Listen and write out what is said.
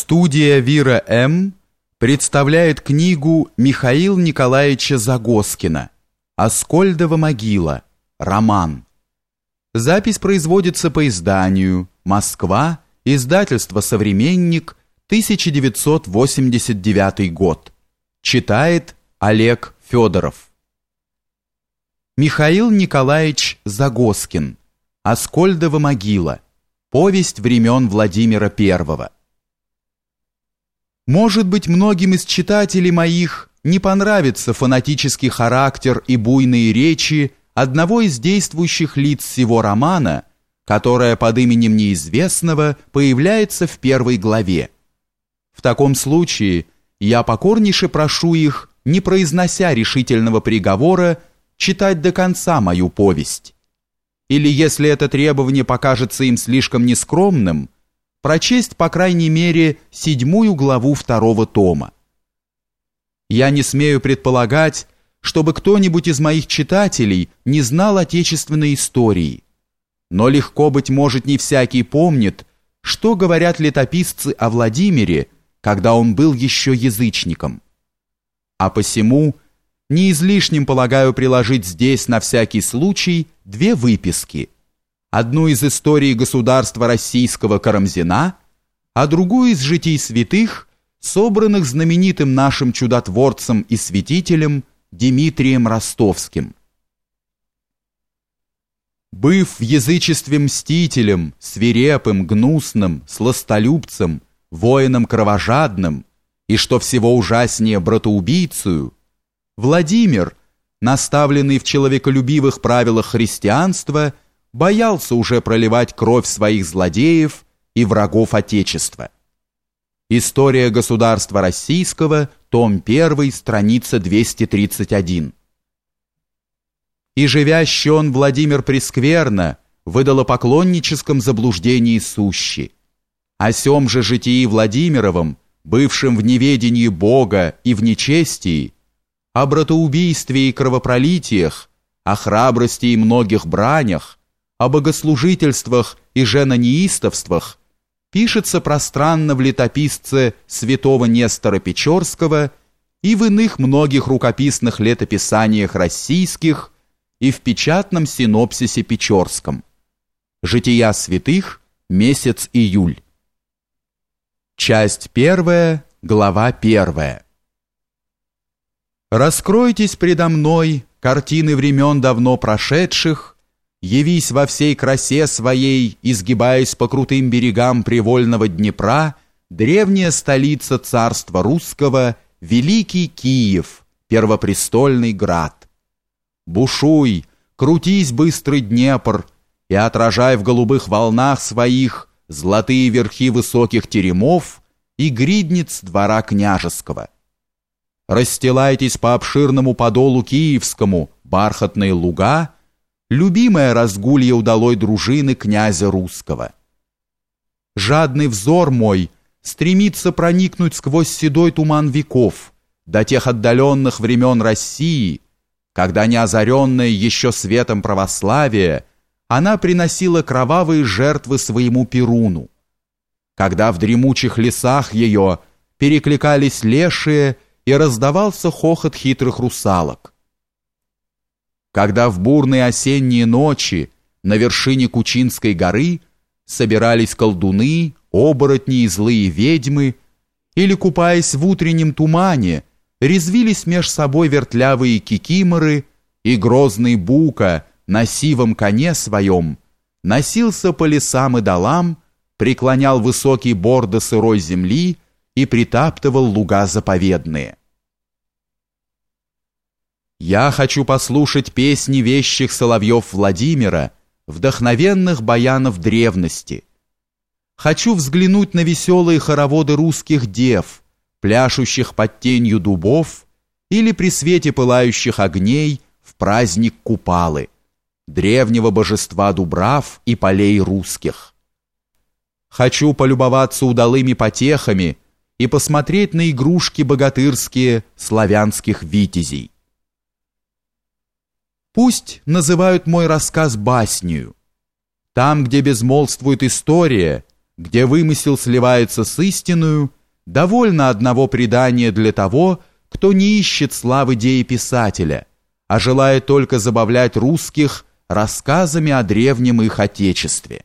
Студия «Вира М.» представляет книгу Михаила Николаевича Загоскина «Аскольдова могила. Роман». Запись производится по изданию «Москва. Издательство «Современник. 1989 год». Читает Олег Федоров. Михаил Николаевич Загоскин «Аскольдова могила. Повесть времен Владимира Первого». Может быть, многим из читателей моих не понравится фанатический характер и буйные речи одного из действующих лиц всего романа, которая под именем неизвестного появляется в первой главе. В таком случае я покорнейше прошу их, не произнося решительного приговора, читать до конца мою повесть. Или если это требование покажется им слишком нескромным – прочесть, по крайней мере, седьмую главу второго тома. Я не смею предполагать, чтобы кто-нибудь из моих читателей не знал отечественной истории. Но легко, быть может, не всякий помнит, что говорят летописцы о Владимире, когда он был еще язычником. А посему не излишним полагаю приложить здесь на всякий случай две выписки – одну из историй государства российского Карамзина, а другую из житий святых, собранных знаменитым нашим чудотворцем и святителем Дмитрием Ростовским. Быв в язычестве мстителем, свирепым, гнусным, сластолюбцем, воином кровожадным и, что всего ужаснее, братоубийцею, Владимир, наставленный в человеколюбивых правилах христианства, боялся уже проливать кровь своих злодеев и врагов Отечества. История государства российского, том 1, страница 231. И живящий он Владимир Прескверно выдал о поклонническом заблуждении сущи. О сем же житии Владимировом, бывшем в неведении Бога и в нечестии, о братоубийстве и кровопролитиях, о храбрости и многих бранях, о богослужительствах и женонеистовствах пишется пространно в летописце святого Нестора Печорского и в иных многих рукописных летописаниях российских и в печатном синопсисе Печорском. Жития святых, месяц июль. Часть первая, глава первая. Раскройтесь предо мной картины времен давно прошедших явись во всей красе своей, изгибаясь по крутым берегам привольного Днепра, древняя столица царства русского, великий Киев, первопрестольный град. Бушуй, крутись быстрый Днепр и отражай в голубых волнах своих золотые верхи высоких теремов и гридниц двора княжеского. Расстилайтесь по обширному подолу киевскому бархатные луга — любимое разгулье удалой дружины князя русского. Жадный взор мой стремится проникнуть сквозь седой туман веков до тех отдаленных времен России, когда неозаренная еще светом православия она приносила кровавые жертвы своему Перуну, когда в дремучих лесах ее перекликались лешие и раздавался хохот хитрых русалок, когда в бурные осенние ночи на вершине Кучинской горы собирались колдуны, оборотни и злые ведьмы, или, купаясь в утреннем тумане, резвились меж собой вертлявые кикиморы, и грозный бука на сивом коне своем носился по лесам и долам, преклонял высокий бор до сырой земли и притаптывал луга заповедные. Я хочу послушать песни вещих соловьев Владимира, вдохновенных баянов древности. Хочу взглянуть на веселые хороводы русских дев, пляшущих под тенью дубов или при свете пылающих огней в праздник Купалы, древнего божества дубрав и полей русских. Хочу полюбоваться удалыми потехами и посмотреть на игрушки богатырские славянских витязей. Пусть называют мой рассказ баснею. Там, где безмолвствует история, где вымысел сливается с истинную, довольно одного предания для того, кто не ищет славы писателя, а желает только забавлять русских рассказами о древнем их отечестве.